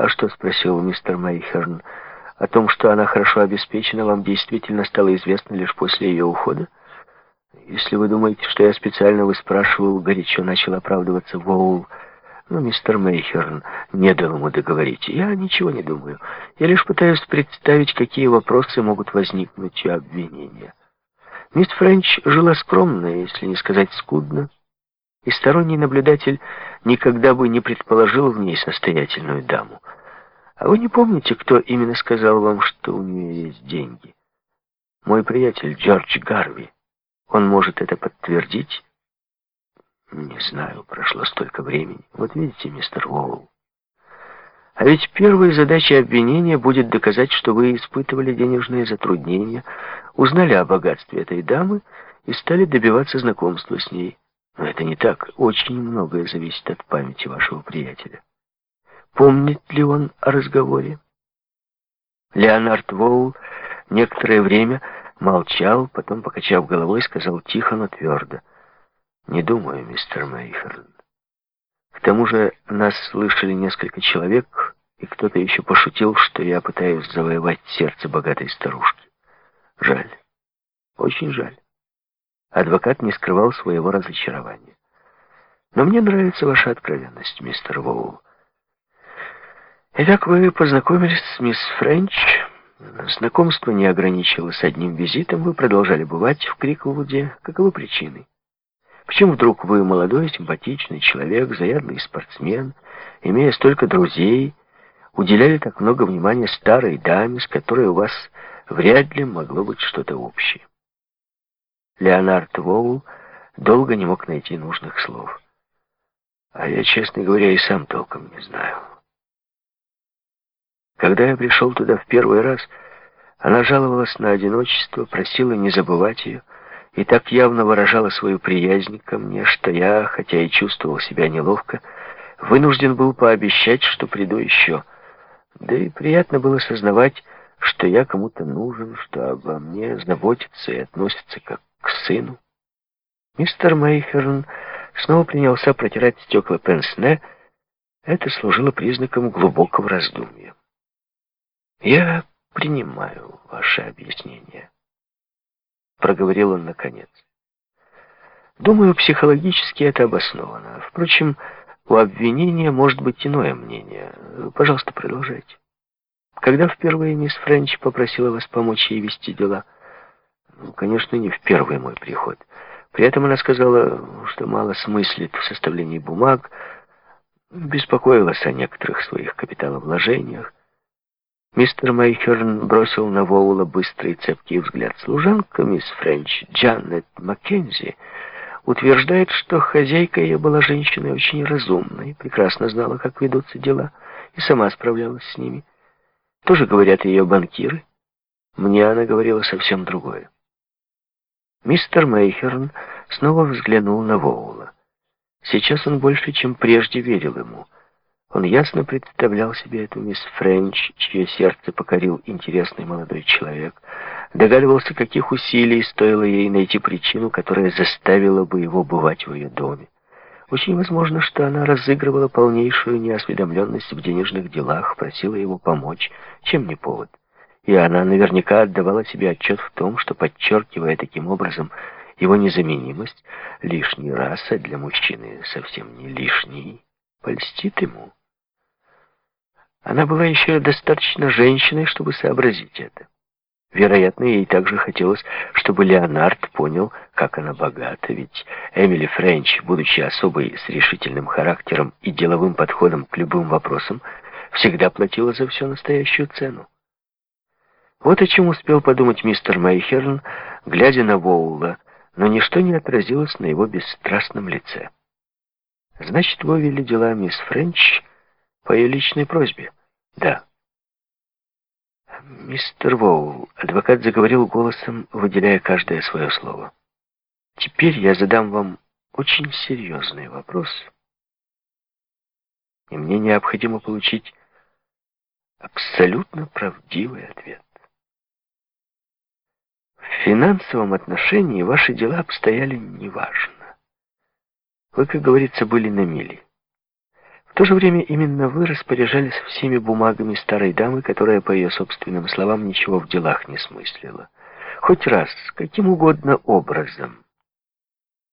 «А что?» — спросил мистер Мейхерн. «О том, что она хорошо обеспечена, вам действительно стало известно лишь после ее ухода?» «Если вы думаете, что я специально выспрашивал, горячо начал оправдываться Воул. Но мистер Мейхерн не дал ему договорить. Я ничего не думаю. Я лишь пытаюсь представить, какие вопросы могут возникнуть у обвинения. Мисс Френч жила скромно, если не сказать скудно, и сторонний наблюдатель никогда бы не предположил в ней состоятельную даму. А вы не помните, кто именно сказал вам, что у нее есть деньги? Мой приятель Джордж Гарви. Он может это подтвердить? Не знаю, прошло столько времени. Вот видите, мистер Уолл. А ведь первой задачей обвинения будет доказать, что вы испытывали денежные затруднения, узнали о богатстве этой дамы и стали добиваться знакомства с ней. Но это не так. Очень многое зависит от памяти вашего приятеля. Помнит ли он о разговоре? Леонард Воул некоторое время молчал, потом, покачав головой, сказал тихо, но твердо. «Не думаю, мистер Мейферн. К тому же нас слышали несколько человек, и кто-то еще пошутил, что я пытаюсь завоевать сердце богатой старушки. Жаль, очень жаль». Адвокат не скрывал своего разочарования. «Но мне нравится ваша откровенность, мистер Воул. Итак, вы познакомились с мисс Френч...» Знакомство не ограничилось одним визитом, вы продолжали бывать в Криквуде. Каковы причины? Почему вдруг вы молодой, симпатичный человек, заядлый спортсмен, имея столько друзей, уделяли так много внимания старой даме, с которой у вас вряд ли могло быть что-то общее? Леонард Воул долго не мог найти нужных слов. А я, честно говоря, и сам толком не знаю. Когда я пришел туда в первый раз, она жаловалась на одиночество, просила не забывать ее, и так явно выражала свою приязнь ко мне, что я, хотя и чувствовал себя неловко, вынужден был пообещать, что приду еще. Да и приятно было сознавать, что я кому-то нужен, что обо мне заботятся и относятся как к сыну. Мистер Мейхерн снова принялся протирать стекла пенсне. Это служило признаком глубокого раздумья. «Я принимаю ваше объяснение», — проговорил он наконец. «Думаю, психологически это обосновано. Впрочем, у обвинения может быть иное мнение. Пожалуйста, продолжайте. Когда впервые мисс Френч попросила вас помочь ей вести дела?» «Ну, конечно, не в первый мой приход. При этом она сказала, что мало смыслит в составлении бумаг, беспокоилась о некоторых своих капиталовложениях. Мистер Мейхерн бросил на Воула быстрый цепкий взгляд. Служанка мисс Френч, Джанет Маккензи, утверждает, что хозяйка ее была женщиной очень разумной, прекрасно знала, как ведутся дела, и сама справлялась с ними. Тоже говорят ее банкиры. Мне она говорила совсем другое. Мистер Мейхерн снова взглянул на Воула. Сейчас он больше, чем прежде, верил ему — он ясно представлял себе эту мисс Френч, чье сердце покорил интересный молодой человек, догадывался, каких усилий стоило ей найти причину, которая заставила бы его бывать в ее доме. Очень возможно, что она разыгрывала полнейшую неосведомленность в денежных делах, просила его помочь, чем не повод. И она наверняка отдавала себе отчет в том, что, подчеркивая таким образом его незаменимость, лишний раз, а для мужчины совсем не лишний, польстит ему. Она была еще достаточно женщиной, чтобы сообразить это. Вероятно, ей также хотелось, чтобы Леонард понял, как она богата, ведь Эмили Френч, будучи особой с решительным характером и деловым подходом к любым вопросам, всегда платила за все настоящую цену. Вот о чем успел подумать мистер Мейхерн, глядя на Воула, но ничто не отразилось на его бесстрастном лице. «Значит, вы вели дела мисс Френч по ее личной просьбе? Да. Мистер Воу, адвокат заговорил голосом, выделяя каждое свое слово. Теперь я задам вам очень серьезный вопрос. И мне необходимо получить абсолютно правдивый ответ. В финансовом отношении ваши дела обстояли неважно. Вы, как говорится, были на мили. В то же время именно вы распоряжались всеми бумагами старой дамы, которая, по ее собственным словам, ничего в делах не смыслила. Хоть раз, каким угодно образом.